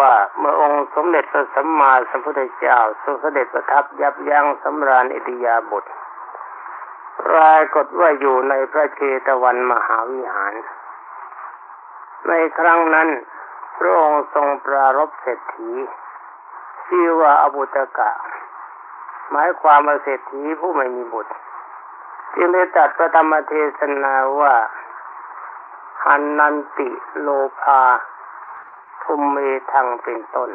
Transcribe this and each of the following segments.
ว่าเมื่อองค์สมเด็จพระสัมมาสัมพุทธเจ้าทรงเสด็จประทับยับยั้งสำราญอิทิยาบทปรากฏว่าอยู่ในพระเชตวันมหาวิหาร ในครั้งนั้น พระองค์ทรงปรารบเศรษฐีชื่อว่าอบุตกะ หมายความว่าเศรษฐีผู้ไม่มีบุตร จึงได้ตัดพระธรรมเทศนาว่าหันนันติโลภา ทุมเมทังเป็นต้น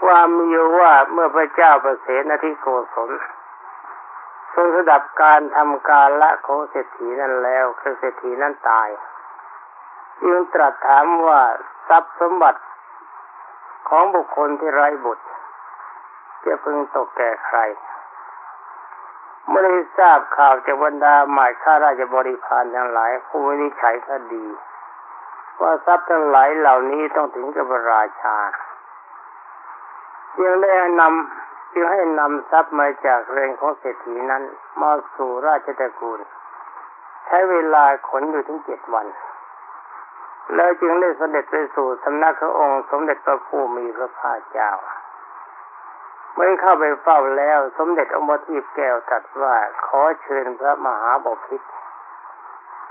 ความมีว่าเมื่อพระเจ้าประเสนทิโกศลทรงสดับการทำการละของเศรษฐีนั้นแล้วคือเศรษฐีนั้นตายจึงตรัสถามว่าทรัพย์สมบัติของบุคคลที่ไร้บุตรจะพึงตกแก่ใครเมื่อได้ทราบข่าวจากบรรดาหมายข้าราชบริพารทั้งหลายผู้วินิจฉัยคดี ว่าทรัพย์ทั้งหลายเหล่านี้ต้องถึงกับราชายังได้นำจึงให้นำทรัพย์มาจากเรือนของเศรษฐีนั้น มาสู่ราชตระกูล ใช้เวลาขนอยู่ถึงเจ็ดวัน แล้วจึงได้เสด็จไปสู่สำนักขององค์สมเด็จพระผู้มีพระภาคเจ้าเมื่อเข้าไปเฝ้าแล้ว สมเด็จองค์ทีพแก้วตรัสว่าขอเชิญพระมหาบพิตร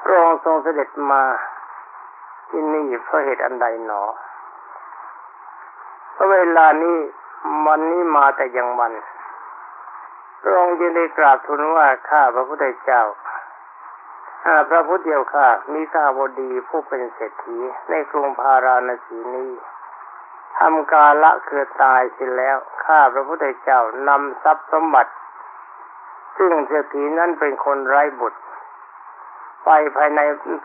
พระองค์ทรงเสด็จมา ที่นี่เพราะเหตุอันใดหนอเพราะเวลานี้วันนี้มาแต่ยังวันพระองค์จึงได้กราบทูลว่าข้าพระพุทธเจ้าพระพุทธเดียวข้ามีข้าบดีผู้เป็นเศรษฐีในกรุงพาราณสีนี้ทำกาละคือตายเสิแล้วข้าพระพุทธเจ้านำทรัพย์สมบัติ ซึ่งเศรษฐีนั้นเป็นคนไร้บุตร ไปภายใน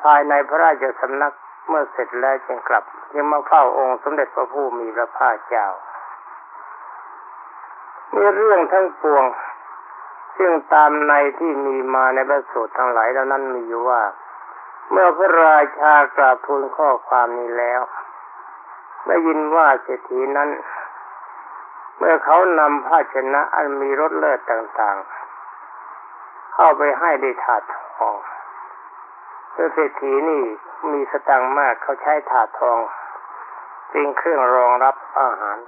ภายในพระราชสำนัก เมื่อเสร็จแล้วจึงกลับ ยังมาเฝ้าองค์สมเด็จพระผู้มีพระภาคเจ้ามีเรื่องทั้งปวง ซึ่งตามในที่มีมาในพระสูตรทั้งหลายเหล่านั้นมีอยู่ว่า เมื่อพระราชากราบทูลข้อความนี้แล้วได้ยินว่าเศรษฐีนั้น เมื่อเขานำภาชนะอันมีรสเลิศต่างๆ เข้าไปให้ได้ถาดทอง เเศรษฐีนี่มีสตังมากเขาใช้ถาดทอง เป็นเครื่องรองรับอาหาร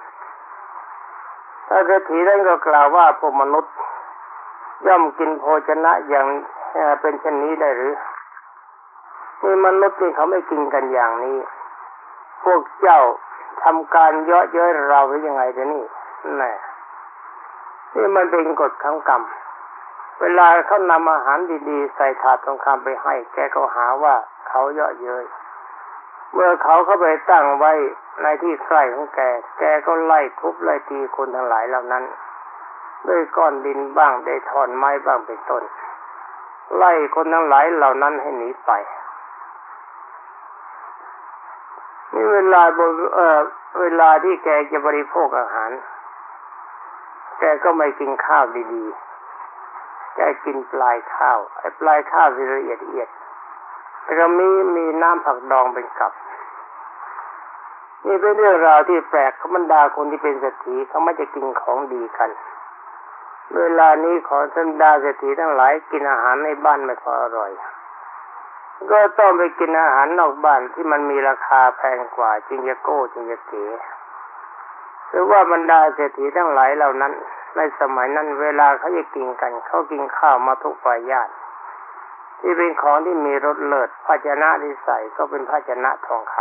ถ้าเศรษฐีนั้นก็กล่าวว่าพวกมนุษย์ ย่อมกินโภชนะอย่างเป็นเช่นนี้ได้หรือนี่มนุษย์นี่เขาไม่กินกันอย่างนี้ พวกเจ้าทำการเยาะเย้ยเราหรือยังไงเดี๋ยวนี้นี่นี่มันเป็นกฎของกรรม เวลาเขานำอาหารดีๆ ใส่ถาดทองคำไปให้ แกก็หาว่าเขาเยาะเย้ยเมื่อเขาเข้าไปตั้งไว้ในที่ใกล้ของแก แกก็ไล่ทุบไล่ตีคนทั้งหลายเหล่านั้น ด้วยก้อนดินบ้างได้ถอนไม้บ้างเป็นต้น ไล่คนทั้งหลายเหล่านั้นให้หนีไปนี่เวลาเออเวลาที่แกจะบริโภคอาหาร แกก็ไม่กินข้าวดีๆ แกกินปลายข้าวไอ้ปลายข้าวที่ละเอียดเอียดแต่ก็มีมีน้ำผักดองเป็นกับนี่เป็นเรื่องราวที่แปลกขบรรดาคนที่เป็นเศรษฐีเขาไม่จะกินของดีกัน เวลานี้ขอบรรดาเศรษฐีทั้งหลายกินอาหารในบ้านไม่พออร่อย ก็ต้องไปกินอาหารนอกบ้านที่มันมีราคาแพงกว่าจึงจะโก้จึงจะเก๋ หรือว่าบรรดาเศรษฐีทั้งหลายเหล่านั้น ในสมัยนั้นเวลาเขาจะกินกันเขากินข้าวมาทุกปายาติที่เป็นของที่มีรสเลิศภาชนะที่ใส่ก็เป็นภาชนะทองค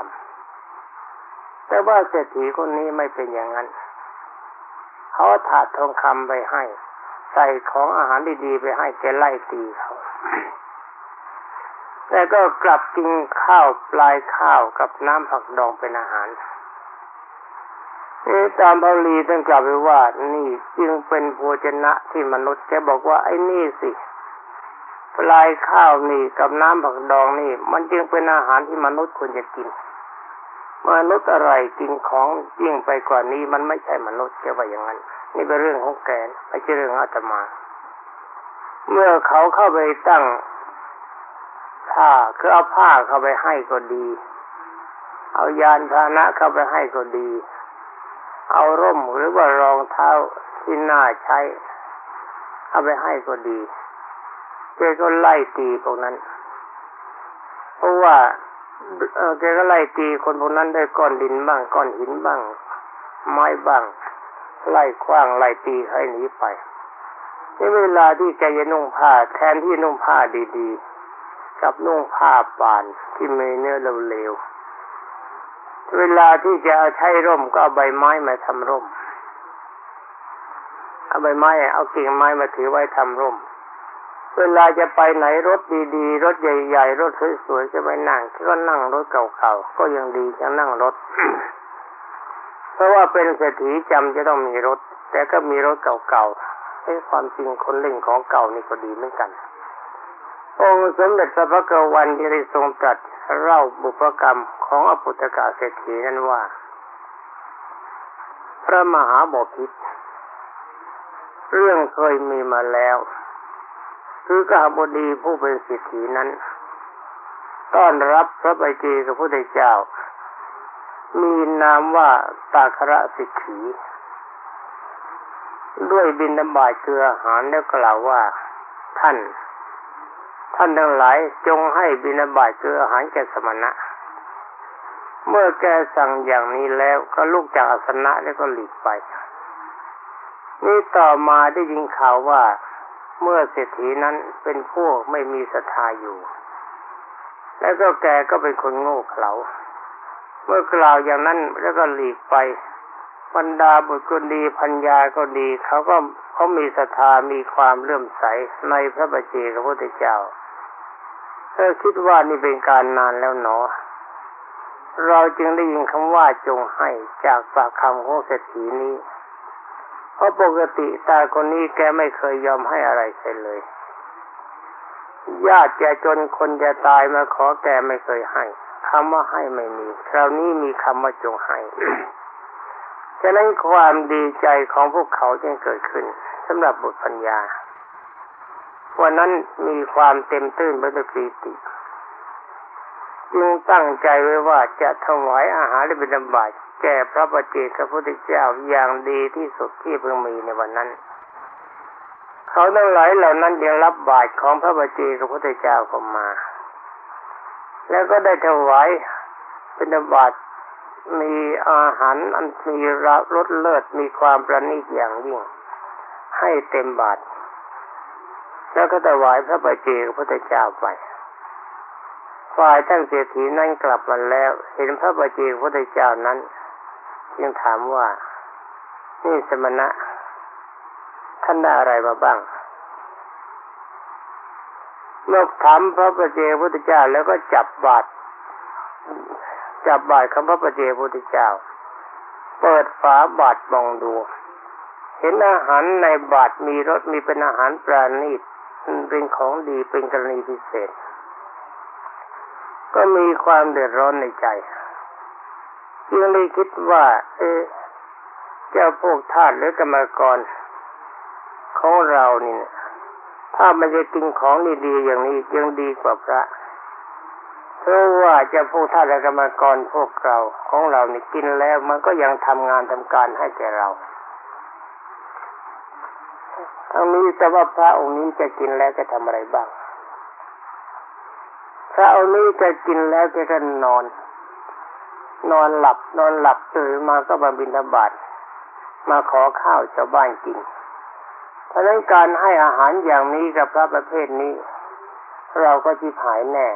ำแต่ว่าเศรษฐีคนนี้ไม่เป็นอย่างนั้นเขาถาดทองคำไปให้ ใส่ของอาหารดีๆไปให้แกไล่ตีเขาแต่ก็กลับกินข้าวปลายข้าวกับน้ำผักดองเป็นอาหาร ตามพาลีท่านกล่าวไปว่า นี่จึงเป็นโภชนะที่มนุษย์แกบอกว่าไอ้นี่สิปลายข้าวนี่กับน้ำผักดองนี่ มันจึงเป็นอาหารที่มนุษย์ควรจะกินมนุษย์อะไรกินของยิ่งไปกว่านี้มันไม่ใช่มนุษย์จะว่าอย่างนั้น นี่เป็นเรื่องของแกนไม่ใช่เรื่องอาตมา เมื่อเขาเข้าไปตั้งผ้าคือเอาผ้าเข้าไปให้ก็ดี เอายานพาหนะเข้าไปให้ก็ดี เอาร่มหรือว่ารองเท้าที่น่าใช้ เอาไปให้ก็ดีเจก็ไล่ตีพวกนั้น เพราะว่าเออแกก็ไล่ตีคนพวกนั้นได้ก้อนดินบ้างก้อนหินบ้าง ไม้บ้าง ไล่คว้างไล่ตีให้หนีไปในเวลาที่แกจะนุ่งผ้าแทนที่นุ่งผ้าดีๆกับนุ่งผ้าปานที่มีเนื้อเร็วๆ เวลาที่จะใช้ร่มก็เอาใบไม้มาทำร่ม เอาใบไม้ เอากิ่งไม้มาถือไว้ทำร่ม เวลาจะไปไหนรถดีๆ รถใหญ่ๆ รถสวยๆจะไปนั่งก็นั่งรถเก่าๆ ก็ยังดียังนั่งรถ เพราะว่าเป็นเศรษฐีจำจะต้องมีรถ แต่ก็มีรถเก่าๆให้ความจริงคนเล่นของเก่านี่ก็ดีเหมือนกัน องค์สมเด็จพระพักวันที่ได้ทรงตรัสเล่าบุพกรรมของอปุตกาเศรษฐีนั้นว่า พระมหาบพิตรเรื่องเคยมีมาแล้ว คือกาบดีผู้เป็นเสิทธินั้น ต้อนรับพระบาจีกับพระพุทธเจ้า มีนามว่าตาคระสิทธิด้วยบินบาตเกลืออาหารแล้วกล่าวว่าท่าน ท่านทั้งหลายจงให้บินาบาตเกลืออาหารแก่สมณะ เมื่อแกสั่งอย่างนี้แล้วก็ลุกจากอาสนะแล้วก็หลีกไป นี่ต่อมาได้ยินข่าวว่าเมื่อเศรษฐีนั้นเป็นพวกไม่มีศรัทธาอยู่ แล้วก็แกก็เป็นคนโง่เขลา เมื่อกล่าวอย่างนั้นแล้วก็หลีกไปบรรดาบุตรก็ดีพัญญาก็ดีเขาก็เขามีศรัทธามีความเลื่อมใสในพระบัจเจกพระพุทธเจ้า เธอคิดว่านี่เป็นการนานแล้วเนาะเราจึงได้ยินคำว่าจงให้จากปากคำของเศรษฐีนี้ เพราะปกติตาคนนี้แกไม่เคยยอมให้อะไรใครเลย ญาติแกจนคนจะตายมาขอแกไม่เคยให้คำว่าให้ไม่มีคราวนี้มีคำว่าจงให้ฉะนั้นความดีใจของพวกเขาจึงเกิดขึ้นสำหรับบุตรปัญญา วันนั้นมีความเต็มตื้นไปด้วยปีติจึงตั้งใจไว้ว่าจะถวายอาหารและบิณฑบาตแก่พระปฏิเจกพระพุทธเจ้าอย่างดีที่สุดที่เพิ่งมีในวันนั้น เขาทั้งหลายเหล่านั้นยังรับบาตรของพระปฏิเจกพระพุทธเจ้าเข้ามา แล้วก็ได้ถวายบิณฑบาตมีอาหารอันมีรสเลิศมีความประณีตอย่างยิ่งให้เต็มบาตร แล้วก็ถวายพระปฏิเจกพระเจ้าไป ฝ่ายท่านเศรษฐีนั้นกลับมาแล้ว เห็นพระปฏิเจกพระเจ้านั้นจึงถามว่า นี่สมณะ ท่านได้อะไรมาบ้างเมื่อถามพระปฏิเจกพุทธเจ้าแล้วก็จับบาตรจับบาตรของพระปฏิเจกพุทธเจ้า เปิดฝาบาตรมองดู เห็นอาหารในบาตรมีรสมีเป็นอาหารปราณีต เป็นของดีเป็นกรณีพิเศษ ก็มีความเดือดร้อนในใจจึงเลยคิดว่า เออเจ้าพวกทาสหรือกรรมกรของเรานี่ถ้ามันจะกินของดีๆอย่างนี้ยังดีกว่าพระเพราะว่าเจ้าพวกท่าสและกรรมกรพวกเราของเรานี่กินแล้วมันก็ยังทำงานทำการให้แก่เรา ทั้งนี้แต่ว่าพระองค์นี้จะกินแล้วจะทำอะไรบ้าง พระองค์นี้จะกินแล้วจะก็นอน นอนหลับ นอนหลับตื่นมาก็มาบินบาทมาขอข้าวชาวบ้านกิน เพราะนั้นการให้อาหารอย่างนี้กับพระประเภทนี้ เราก็จีหายแน่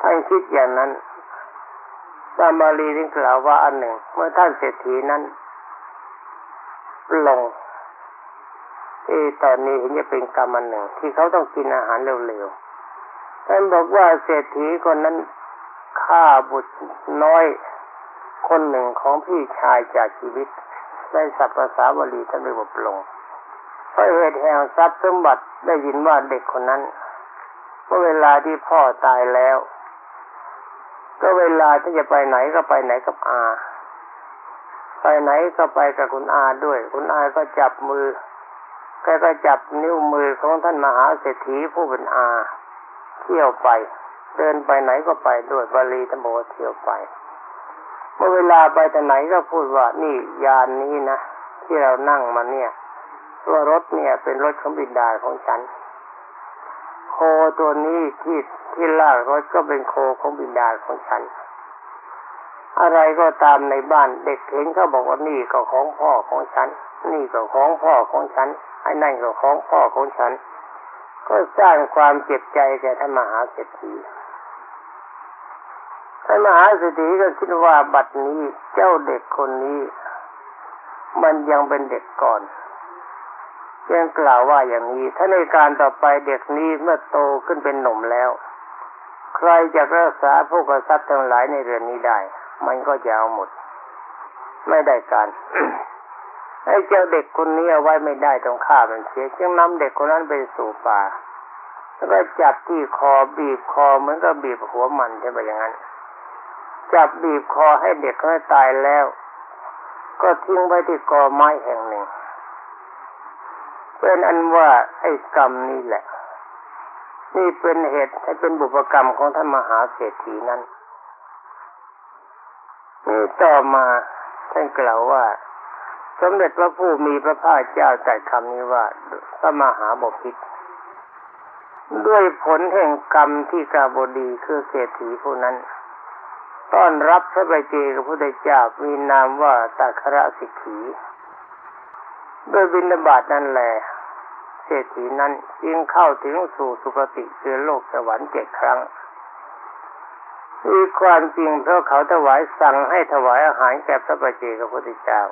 ท่านคิดอย่างนั้นตามบาลีที่กล่าวว่าอันหนึ่ง เมื่อท่านเศรษฐีนั้น ลง เอตอนนี้เห็นจะเป็นกรรมอันหนึ่ง ที่เขาต้องกินอาหารเร็วๆ ท่านบอกว่าเศรษฐีคนนั้นฆ่าบุตรน้อยคนหนึ่งของพี่ชายจากชีวิตในสัพภาษาบาลีท่านได้บทลงเพราะเหตุแห่งทรัพย์สมบัติได้ยินว่าเด็กคนนั้นเมื่อเวลาที่พ่อตายแล้ว ก็เวลาที่จะไปไหนก็ไปไหนกับอา ไปไหนก็ไปกับคุณอาด้วย คุณอาก็จับมือ แกก็จับนิ้วมือของท่านมหาเศรษฐีผู้เป็นอา เที่ยวไป เดินไปไหนก็ไปด้วยบาลีธรรมโอเที่ยวไป เมื่อเวลาไปแต่ไหนก็พูดว่านี่ยานนี้นะที่เรานั่งมาเนี่ย ตัวรถเนี่ยเป็นรถของบิดาของฉัน โคตัวนี้ที่ที่ลากรถก็เป็นโคของบิดาของฉัน อะไรก็ตามในบ้านเด็กเห็นเขาบอกว่านี่ก็ของพ่อของฉัน นี่ก็ของพ่อของฉันไอ้นั่นก็ของพ่อของฉัน ก็สร้างความเจ็บใจแก่ท่านมหาเศรษฐีท่านมหาเศรษฐีก็คิดว่าบัดนี้เจ้าเด็กคนนี้ มันยังเป็นเด็กก่อนยังกล่าวว่าอย่างนี้ ถ้าในการต่อไปเด็กนี้เมื่อโตขึ้นเป็นหนุ่มแล้ว ใครจะรักษาพวกทรัพย์ทั้งหลายในเรือนนี้ได้ มันก็จะเอาหมด ไม่ได้การ ไอ้เจ้าเด็กคนนี้เอาไว้ไม่ได้ต้องฆ่ามันเสียจึงนำเด็กคนนั้นไปสู่ป่า แล้วก็จับที่คอบีบคอเหมือนกับบีบหัวมันใช่ไหมอย่างนั้น จับบีบคอให้เด็กเขาตายแล้ว ก็ทิ้งไว้ที่กอไม้แห่งหนึ่งเป็นอันว่าไอ้กรรมนี่แหละ นี่เป็นเหตุให้เป็นบุพกรรมของท่านมหาเศรษฐีนั้นนี่ต่อมาท่านกล่าวว่า สมเด็จพระผู้มีพระภาคเจ้าตรัสคำนี้ว่าพระมหาบพิตรด้วยผลแห่งกรรมที่กาบดีคือเศรษฐีผู้นั้น ต้อนรับพระบเจกับพระพุทธเจ้ามีนามว่าตัคระสิกขีโดยบินบาตนั่นแหละเศรษฐีนั้นจึงเข้าถึงสู่สุคติคือโลกสวรรค์เจ็ดครั้งมีความจริงเพราะเขาถวายสั่งให้ถวายอาหารแก่พระบเจกับพระพุทธเจ้า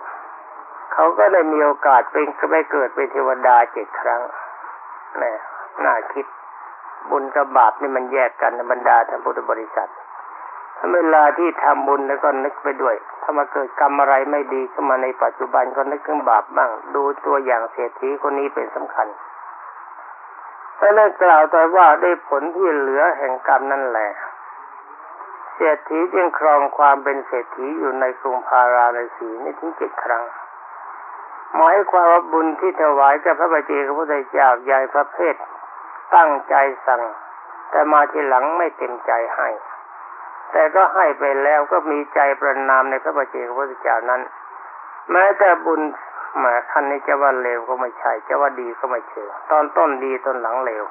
เขาก็ได้มีโอกาสเป็นไปเกิดเป็นเทวดาเจ็ดครั้งนี่น่าคิดบุญกับบาปนี่มันแยกกันในบรรดาท่านพุทธบริษัทถ้าเวลาที่ทำบุญแล้วก็นึกไปด้วย ถ้ามาเกิดกรรมอะไรไม่ดีขึ้นมาในปัจจุบันก็นึกถึงบาปบ้าง ดูตัวอย่างเศรษฐีคนนี้เป็นสำคัญแต่ได้กล่าวแต่ว่าได้ผลที่เหลือแห่งกรรมนั่นแหละ เศรษฐีจึงครองความเป็นเศรษฐีอยู่ในกรุงพาราณสีนี่ถึงเจ็ดครั้ง หมายความว่าบุญที่ถวายกับพระบาเจกพระพุทธเจ้าใหญ่ประเภทตั้งใจสั่ง แต่มาทีหลังไม่เต็มใจให้ แต่ก็ให้ไปแล้วก็มีใจประนามในพระบาเจกพระพุทธเจ้านั้น แม้แต่บุญหมาท่านนี้จะว่าเลวก็ไม่ใช่จะว่าดีก็ไม่เชื่อตอนต้นดีตอนหลังเลว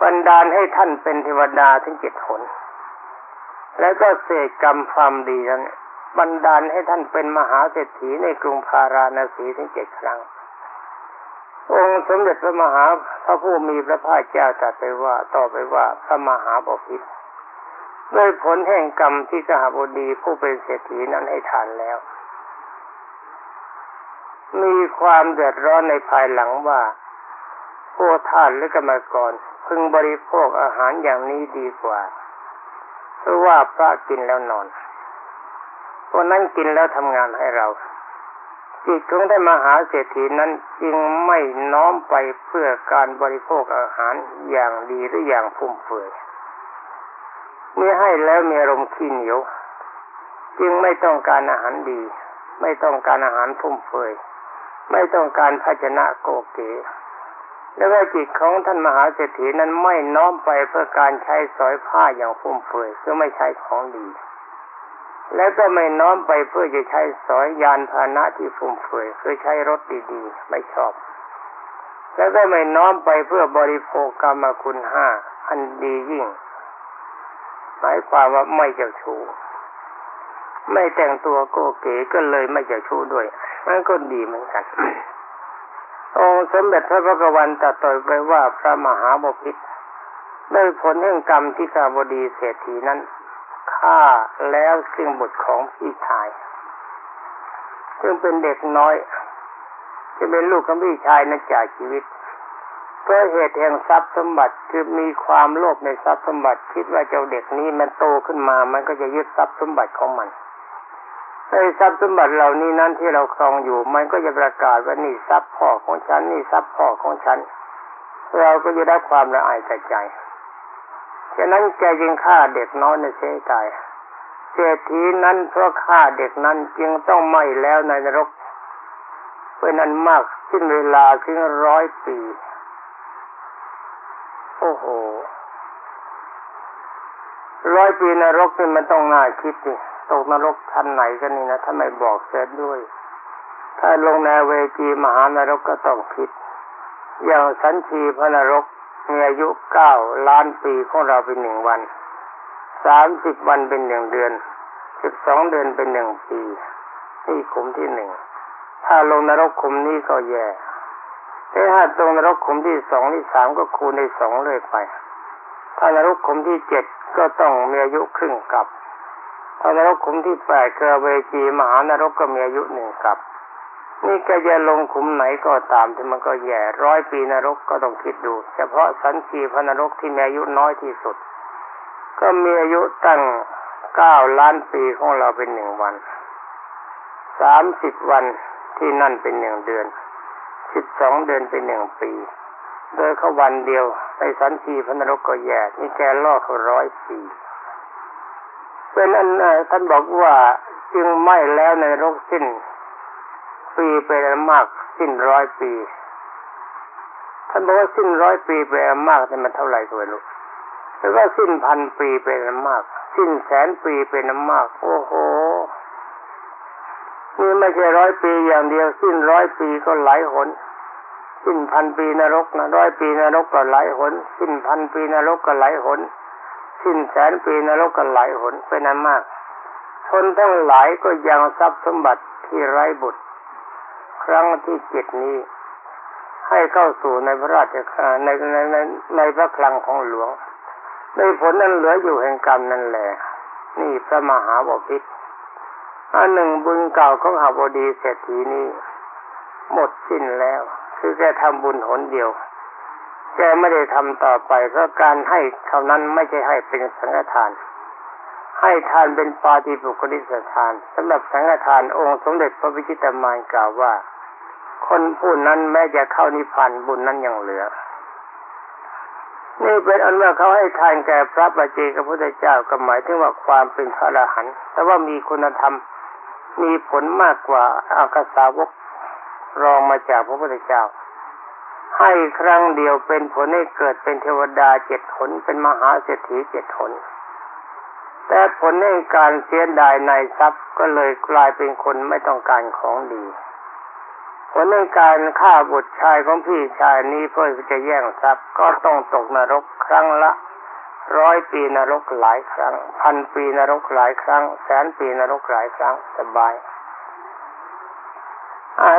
บันดาลให้ท่านเป็นเทวดาถึงเจ็ดหนแล้วก็เสกกรรมความดีนั้น บันดาลให้ท่านเป็นมหาเศรษฐีในกรุงพาราณสีถึงเจ็ดครั้ง องค์สมเด็จพระมหาพระผู้มีพระภาคเจ้าตรัสไปว่าต่อไปว่าพระมหาบพิตรด้วยผลแห่งกรรมที่กหบดีผู้เป็นเศรษฐีนั้นให้ทานแล้ว มีความเดือดร้อนในภายหลังว่าผู้ท่านหรือกรรมกรพึงบริโภคอาหารอย่างนี้ดีกว่า เพราะว่าพระกินแล้วนอน วกนั้นกินแล้วทำงานให้เราจิตของท่านมหาเศรษฐีนั้นจึงไม่น้อมไปเพื่อการบริโภคอาหารอย่างดีหรืออย่างฟุ่มเฟือยมีให้แล้วมีอารมณ์ขี้เหนียว จึงไม่ต้องการอาหารดี ไม่ต้องการอาหารฟุ่มเฟือยไม่ต้องการภาชนะโกเก๋แล้วก็จิตของท่านมหาเศรษฐีนั้นไม่น้อมไปเพื่อการใช้สอยผ้าอย่างฟุ่มเฟือยคือไม่ใช้ของดี แล้วก็ไม่น้อมไปเพื่อจะใช้สอยยานพาหนะที่ฟุ่มเฟือยคือใช้รถดีๆ ไม่ชอบ แล้วก็ไม่น้อมไปเพื่อบริโภคกรรมคุณห้าอันดียิ่งหมายความว่าไม่เจ้าชู้ไม่แต่งตัวโกเก๋ก็เลยไม่เจ้าชู้ด้วยมันก็ดีเหมือนกันองค์สมเด็จพระพุทธวันตรัสต่อไปว่าพระมหาบพิตรได้ผลแห่งกรรมที่กาบดีเศรษฐีนั้น ฆ่าแล้วซึ่งบุตรของพี่ชาย ซึ่งเป็นเด็กน้อย จะเป็นลูกของพี่ชายนั้นจาชีวิตเพราะเหตุแห่งทรัพย์สมบัติคือมีความโลภในทรัพย์สมบัติ คิดว่าเจ้าเด็กนี้มันโตขึ้นมา มันก็จะยึดทรัพย์สมบัติของมันในทรัพย์สมบัติเหล่านี้นั้นที่เราครองอยู่ มันก็จะประกาศว่านี่ทรัพย์พ่อของฉันนี่ทรัพย์พ่อของฉัน เราก็จะได้ความละอายใจใจ ฉะนั้นแกจึงฆ่าเด็กน้อยในเสียใจเศรษฐีนั้นเพราะฆ่าเด็กนั้นจึงต้องไหม้แล้วในนรกเป็นอันมากสิ้นเวลาถึงร้อยปี โอ้โหร้อยปีนรกนี่มันต้องน่าคิดดิตกนรกชั้นไหนกันนี่นะถ้าไม่บอกเสร็จด้วย ถ้าลงในเวจีมหานรกก็ต้องคิด อย่างสันชีพระนรก มีอายุเก้าล้านปีของเราเป็นหนึ่งวันสามสิบวันเป็นหนึ่งเดือนสิบสองเดือนเป็นหนึ่งปีนี่ขุมที่หนึ่งถ้าลงนรกขุมนี้ก็แย่แต่ถ้าตรงนรกขุมที่สองที่สามก็คูณในสองเลยไป ถ้านรกขุมที่เจ็ดก็ต้องมีอายุครึ่งกับถ้านรกขุมที่แปดเกอเวจีมหานรกก็มีอายุหนึ่งกับ นี่ก็จะลงขุมไหนก็ตามที่มันก็แย่ร้อยปีนรกก็ต้องคิดดู เฉพาะสันชีพนรกที่มีอายุน้อยที่สุด ก็มีอายุตั้งเก้าล้านปีของเราเป็นหนึ่งวันสามสิบวันที่นั่นเป็นหนึ่งเดือนสิบสองเดือนเป็นหนึ่งปี โดยเขาวันเดียวในสันชีพนรกก็แย่นี่แกล่อเขาร้อยปีเป็นอันท่านบอกว่าจึงไม่แล้วในโรกสิ้น ปีเป็นมากสิ้นร้อยปีท่านบอกว่าสิ้นร้อยปีเป็นมากแต่มันเท่าไหร่ก็ไม่รู้แล้วก็สิ้นพันปีเป็นมาก สิ้นแสนปีเป็นมาก โอ้โหนี่ไม่ใช่ร้อยปีอย่างเดียว สิ้นร้อยปีก็หลายหนสิ้นพันปีนรกนะร้อยปีนรกก็หลายหน สิ้นพันปีนรกก็หลายหน สิ้นแสนปีนรกก็หลายหนเป็นนั้นมาก คนทั้งหลายก็ยังทรัพย์สมบัติที่ไร้บุตร ครั้งที่เจ็ดนี้ ให้เข้าสู่ในพระราชในในในในพระคลังของหลวงในผลนั้นเหลืออยู่แห่งกรรมนั่นแหละนี่พระมหาบพิตรอันหนึ่งบุญเก่าของหาบดีเศรษฐีนี้ หมดสิ้นแล้ว คือแกทำบุญหนเดียวแกไม่ได้ทำต่อไปเพราะการให้เท่านั้นไม่ใช่ให้เป็นสังฆทาน ให้ทานเป็นปาฏิบุคลิสทานสำหรับสังฆทานองค์สมเด็จพระวิชิตามานกล่าวว่า คนผู้นั้นแม้จะเข้านิพพานบุญนั้นยังเหลือ นี่เป็นอันว่าเขาให้ทานแก่พระปัจเจกพุทธเจ้าก็หมายถึงว่าความเป็นพระอรหันต์แต่ว่ามีคุณธรรมมีผลมากกว่าอากาสาวกรองมาจากพระพุทธเจ้า ให้ครั้งเดียวเป็นผลให้เกิดเป็นเทวดาเจ็ดผลเป็นมหาเศรษฐีเจ็ดผล แต่ผลในการเสียดายในทรัพย์ก็เลยกลายเป็นคนไม่ต้องการของดี ผลในการฆ่าบุตรชายของพี่ชายนี้เพื่อจะแย่งทรัพย์ก็ต้องตกนรกครั้งละร้อยปีนรกหลายครั้ง พันปีนรกหลายครั้ง แสนปีนรกหลายครั้งสบาย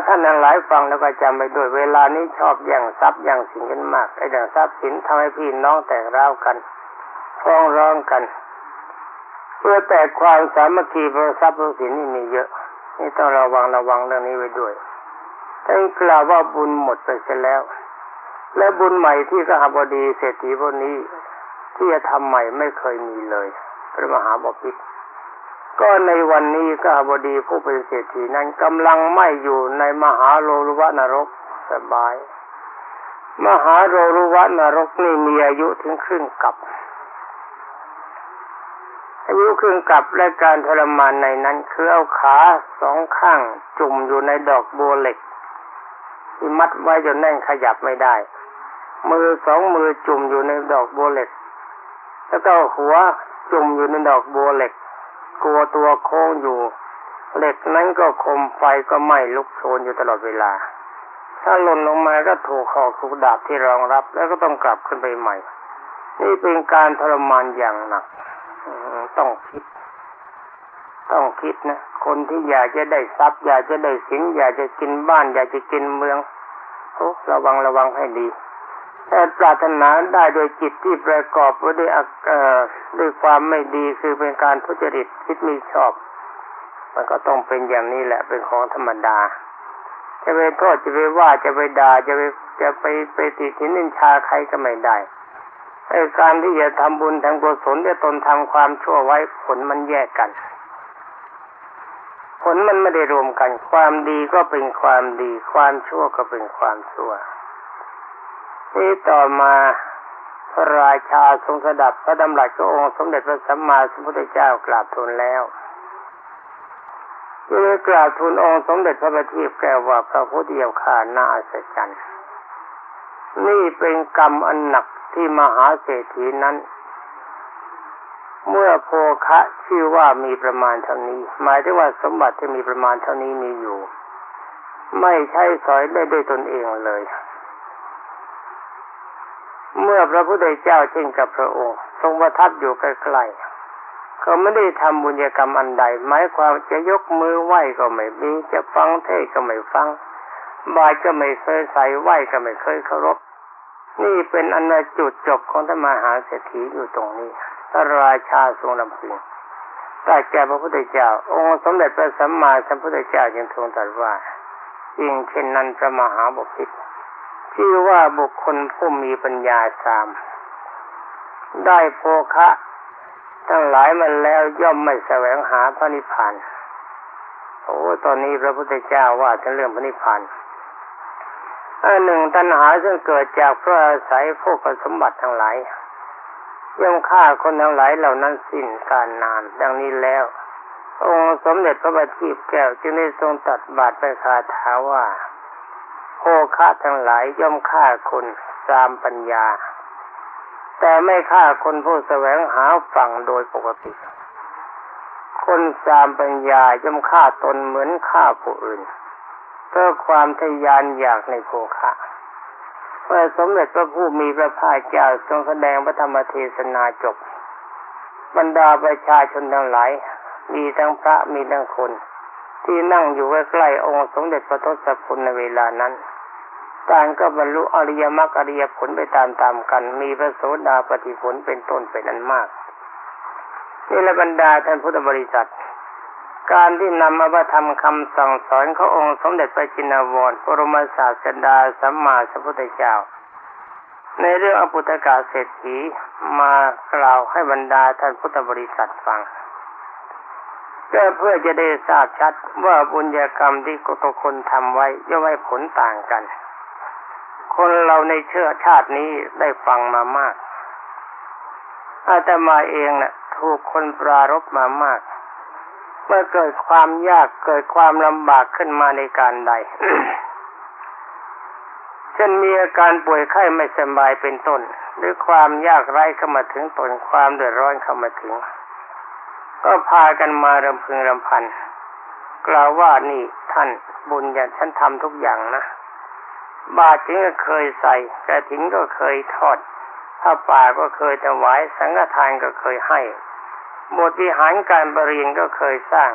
ท่านทั้งหลายฟังแล้วก็จำไปด้วยเวลานี้ชอบแย่งทรัพย์แย่งสินกันมากไอ้แย่งทรัพย์สินทำให้พี่น้องแตกร้าวกันฟ้องร้องกัน เพื่อแตกความสามัคคีเพราะทรัพย์สินนี่มีเยอะ นี่ต้องระวังระวังเรื่องนี้ไว้ด้วยท่านกล่าวว่าบุญหมดไปเสียแล้ว และบุญใหม่ที่กหบดีเศรษฐีพวกนี้ ที่จะทำใหม่ไม่เคยมีเลย พระมหาบพิตรก็ในวันนี้กหบดีผู้เป็นเศรษฐีนั้นกำลังไม่อยู่ในมหาโลรุวะนรกสบาย มหาโลรุวะนรกนี่มีอายุถึงครึ่งกับ อายุครึ่งกับและการทรมานในนั้นคือเอาขาสองข้างจุ่มอยู่ในดอกบัวเหล็ก ที่มัดไว้จนแน่นขยับไม่ได้ มือสองมือจุ่มอยู่ในดอกบัวเหล็ก แล้วก็หัวจุ่มอยู่ในดอกบัวเหล็ก กลัวตัวโค้งอยู่ เหล็กนั้นก็คมไฟก็ไหม้ลุกโชนอยู่ตลอดเวลา ถ้าหล่นลงมาก็ถูกขอกถูกดาบที่รองรับ แล้วก็ต้องกลับขึ้นไปใหม่ นี่เป็นการทรมานอย่างหนัก ต้องคิด ต้องคิดนะ คนที่อยากจะได้ทรัพย์อยากจะได้สินอยากจะกินบ้าน อยากจะกินเมืองโอ้ระวังระวังให้ดีแต่ปรารถนาได้โดยจิตที่ประกอบด้วยด้วยความไม่ดีคือเป็นการทุจริตคิดไม่ชอบ มันก็ต้องเป็นอย่างนี้แหละเป็นของธรรมดา จะไปโทษจะไปว่าจะไปด่าจะไปจะไปไปติดนินชาใครก็ไม่ได้ ไอ้การที่จะทำบุญทำกุศลจะตนทำความชั่วไว้ผลมันแยกกัน ผลมันไม่ได้รวมกัน ความดีก็เป็นความดี ความชั่วก็เป็นความชั่วนี่ต่อมาพระราชาทรงสดับพระดำรัสขององค์สมเด็จพระสัมมาสัมพุทธเจ้ากราบทูลแล้วยังกราบทูลองค์สมเด็จพระบัณฑิตแก้วว่าพระพุทธเจ้าข้าน่าอัศจรรย์นี่เป็นกรรมอันหนัก ที่มหาเศรษฐีนั้น เมื่อโภคะชื่อว่ามีประมาณเท่านี้ หมายถึงว่าสมบัติที่มีประมาณเท่านี้มีอยู่ ไม่ใช่สอยได้ด้วยตนเองเลย เมื่อพระพุทธเจ้าเช่นกับพระองค์ ทรงประทับอยู่ใกล้ๆเขาไม่ได้ทำบุญกรรมอันใด หมายความจะยกมือไหว้ก็ไม่มีจะฟังเทศก็ไม่ฟังบายก็ไม่เคยใส่ไหว้ก็ไม่เคยเคารพ นี่เป็นอันจุดจบของธรรมหาเศรษฐีอยู่ตรงนี้พระราชาทรงลำพึงได้แก่พระพุทธเจ้า องค์สมเด็จพระสัมมาสัมพุทธเจ้าจึงทรงตรัสว่ายิ่งเช่นนั้นพระมหาบุพิตชื่อว่าบุคคลผู้มีปัญญาสาม ได้โภคะ ทั้งหลายมันแล้วย่อมไม่แสวงหาพระนิพพานโอ้ตอนนี้พระพุทธเจ้าว่าถึงเรื่องพระนิพพาน อันหนึ่งตัณหาซึ่งเกิดจากเพราะอาศัยพวกสมบัติทั้งหลายย่อมฆ่าคนทั้งหลายเหล่านั้นสิ้นการนาน ดังนี้แล้ว องค์สมเด็จพระบัณฑิตแก้วจึงได้ทรงตัดบาทไปคาถาว่าโภคะทั้งหลายย่อมฆ่าคนตามปัญญา แต่ไม่ฆ่าคนผู้แสวงหาฝั่งโดยปกติ คนตามปัญญาย่อมฆ่าตนเหมือนฆ่าผู้อื่น เพื่อความทยานอยากในโภคะเมื่อสมเด็จพระผู้มีพระภาคเจ้าทรงแสดงพระธรรมเทศนาจบบรรดาประชาชนทั้งหลาย มีทั้งพระมีทั้งคน ที่นั่งอยู่ใกล้ๆองค์สมเด็จพระทศพลในเวลานั้นต่างก็บรรลุอริยมรรคอริยผลไปตามๆกัน มีพระโสดาปฏิผลเป็นต้นเป็นอันมาก นี่ละบรรดาท่านพุทธบริษัท การที่นำมาประทำคำสั่งสอนขององค์สมเด็จพระจินวรปรมศาสดาสัมมาสัมพุทธเจ้า ในเรื่องอปุตกาเศรษฐีมากล่าวให้บรรดาท่านพุทธบริษัทฟังก็เพื่อจะได้ทราบชัดว่าบุญญากรรมที่กุตคนทำไว้ย่อมให้ผลต่างกัน คนเราในเชื้อชาตินี้ได้ฟังมามากอาตมาเองนะ่ะถูกคนปรารบมามาก มื่อเกิดความยากเกิดความลำบากขึ้นมาในการใด เช่นมีอาการป่วยไข้ไม่สบายเป็นต้น หรือความยากไร้เข้ามาถึงตนความเดือดร้อนเข้ามาถึง ก็พากันมารำพึงรำพัน กล่าวว่านี่ท่านบุญอย่างฉันทำทุกอย่างนะบาตรถึงก็เคยใส่กระถิ่นก็เคยทอดผ้าป่าก็เคยถวาย สังฆทานก็เคยให้ บทวิหารการบริเวณก็เคยสร้าง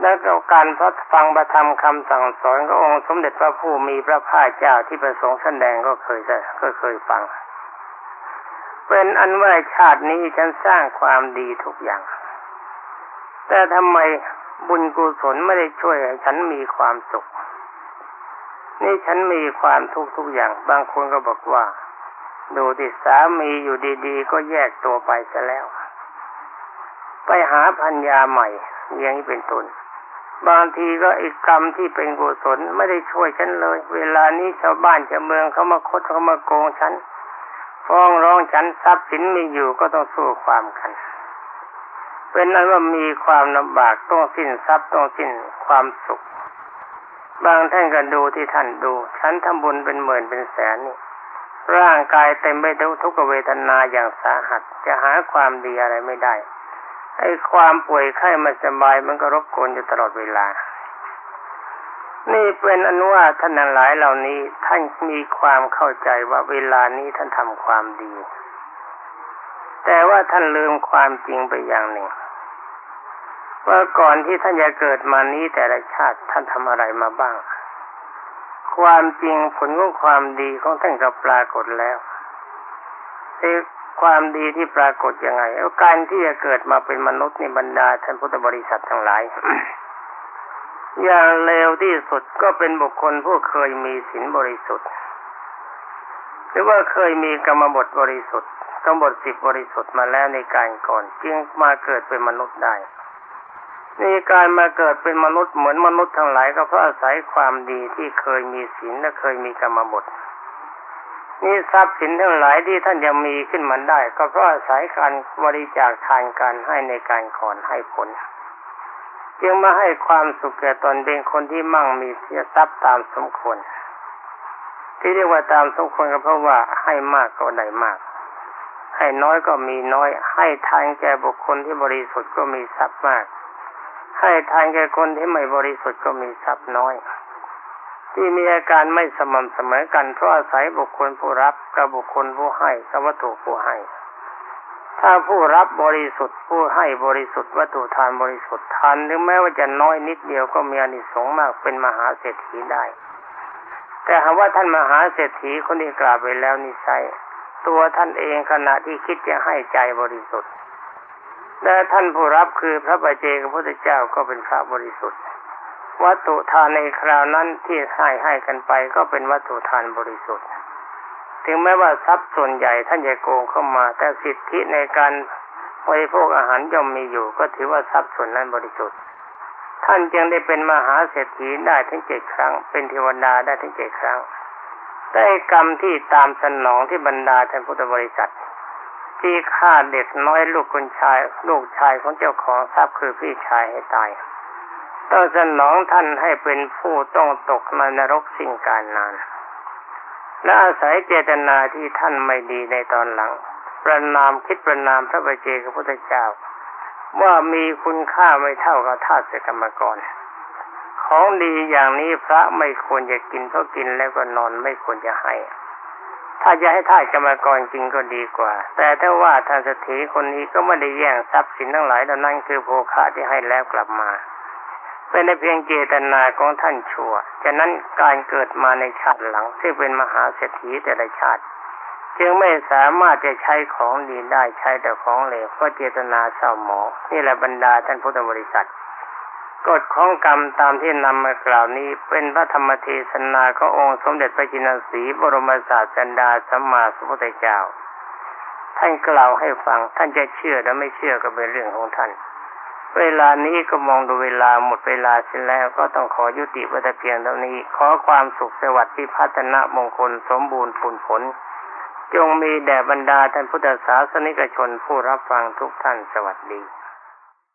แล้วก็การพระฟังประธรรมคำสั่งสอนขององค์สมเด็จพระผู้มีพระภาคเจ้าที่ประสงค์แสดงก็เคยก็เคยฟัง เป็นอันว่าชาตินี้ฉันสร้างความดีทุกอย่าง แต่ทำไมบุญกุศลไม่ได้ช่วยให้ฉันมีความสุข นี่ฉันมีความทุกข์ทุกอย่าง บางคนก็บอกว่า ดูที่สามีอยู่ดีๆ ก็แยกตัวไปซะแล้ว ไปหาพัญญาใหม่อย่างนี้เป็นต้นบางทีก็อีกกรรมที่เป็นกุศลไม่ได้ช่วยฉันเลย เวลานี้ชาวบ้านชาวเมืองเขามาคดเขามาโกงฉันฟ้องร้องฉันทรัพย์สินมีอยู่ก็ต้องสู้ความกัน เป็นนั้นว่ามีความลำบากต้องสิ้นทรัพย์ต้องสิ้นความสุข บางท่านก็ดูที่ท่านดู ฉันทำบุญเป็นหมื่นเป็นแสนนี่ร่างกายเต็มไปด้วยทุกขเวทนาอย่างสาหัส จะหาความดีอะไรไม่ได้ ไอ้ความป่วยไข้ม่สบายมันก็รบกวนอยู่ตลอดเวลา นี่เป็นอนุว่าท่านหลายเหล่านี้ท่านมีความเข้าใจว่าเวลานี้ท่านทำความดี แต่ว่าท่านลืมความจริงไปอย่างหนึ่งว่าก่อนที่ท่านจะเกิดมานี้แต่ละชาติท่านทำอะไรมาบ้าง ความจริงผลของความดีของท่านก็ปรากฏแล้ว ความดีที่ปรากฏยังไงาการที่จะเกิดมาเป็นมนุษย์ในบรรดาท่านพุทธบริษัททั้งหลาย อย่างเลวที่สุดก็เป็นบุคคลผู้เคยมีศีลบริสุทธิ์ หรือว่าเคยมีกรรมบทบริสุทธิ์กรรมบทสิบบริสุทธิ์มาแล้วในการก่อน จึงมาเกิดเป็นมนุษย์ได้ในการมาเกิดเป็นมนุษย์เหมือนมนุษย์ทั้งหลายก็เพราะอาศัยความดีที่เคยมีศีลและเคยมีกรรมบท นี่ทรัพย์สินทั้งหลายที่ท่านยังมีขึ้นมาได้ ก็เพราะอาศัยการบริจาคทานการให้ในการก่อนให้ผล จึงมาให้ความสุขแก่ตนเป็นคนที่มั่งมีเสียทรัพย์ตามสมควรที่เรียกว่าตามสมควรก็เพราะว่าให้มากก็ได้มาก ให้น้อยก็มีน้อย ให้ทานแก่บุคคลที่บริสุทธิ์ก็มีทรัพย์มาก ให้ทานแก่คนที่ไม่บริสุทธิ์ก็มีทรัพย์น้อย ที่มีอาการไม่สม่ำเสมอกันเพราะอาศัยบุคคลผู้รับกับบุคคลผู้ให้กับวัตถุผู้ให้ ถ้าผู้รับบริสุทธิ์ผู้ให้บริสุทธิ์วัตถุทานบริสุทธิ์ทานถึงแม้ว่าจะน้อยนิดเดียวก็มีอนิสงส์มากเป็นมหาเศรษฐีได้ แต่หากว่าท่านมหาเศรษฐีคนที่กล่าวไปแล้วนิสัยตัวท่านเองขณะที่คิดจะให้ใจบริสุทธิ์และท่านผู้รับคือพระบาเจกพระพุทธเจ้าก็เป็นพระบริสุทธิ์ วัตถุทานในคราวนั้นที่ให้ให้กันไปก็เป็นวัตถุทานบริสุทธิ์ ถึงแม้ว่าทรัพย์ส่วนใหญ่ท่านจะโกงเข้ามา แต่สิทธิในการบริโภคอาหารย่อมมีอยู่ ก็ถือว่าทรัพย์ส่วนนั้นบริสุทธิ์ ท่านจึงได้เป็นมหาเศรษฐีได้ถึงเจ็ดครั้ง เป็นเทวดาได้ถึงเจ็ดครั้งได้กรรมที่ตามสนองที่บรรดาท่านพุทธบริษัท ที่ฆ่าเด็กน้อยลูกคนชาย ลูกชายของเจ้าของทรัพย์คือพี่ชายให้ตาย ต้องสนองท่านให้เป็นผู้ต้องตกมานรกสิ่งการนาน และอาศัยเจตนาที่ท่านไม่ดีในตอนหลัง ประนามคิดประนามพระบาเจกับพระพุทธเจ้า ว่ามีคุณค่าไม่เท่ากับทาเสกรรมกรของดีอย่างนี้พระไม่ควรจะกินเพราะกินแล้วก็นอนไม่ควรจะให้ ถ้าจะให้ท่านกรรมกรกินก็ดีกว่า แต่ถ้าว่าท่านสถีคนนี้ก็ไม่ได้แย่งทรัพย์สินทั้งหลายเหล่านั้นคือโภคะที่ให้แล้วกลับมา เป็นในเพียงเจตนาของท่านชั่วฉะนั้นการเกิดมาในชาติหลังที่เป็นมหาเศรษฐีแต่ละชาติ จึงไม่สามารถจะใช้ของดีได้ใช้แต่ของเหลวก็เจตนาเศร้าหมองนี่แหละบรรดาท่านพุทธบริษัทกฎของกรรมตามที่นำมากล่าวนี้เป็นพระธรรมเทศนาขององค์สมเด็จพระจินสีบรมศาสดาสัมมาสัมพุทธเจ้า ท่านกล่าวให้ฟังท่านจะเชื่อและไม่เชื่อก็เป็นเรื่องของท่าน เวลานี้ก็มองดูเวลาหมดเวลาเสร็แล้วก็ต้องขอยุติวัตเพียงเท่านี้ ขอความสุขสวัสดิ์ที่พัฒนามงคลสมบูรณ์ผลผล จงมีแด่บรรดาท่านพุทธศาสนิกชนผู้รับฟังทุกท่านสวัสดี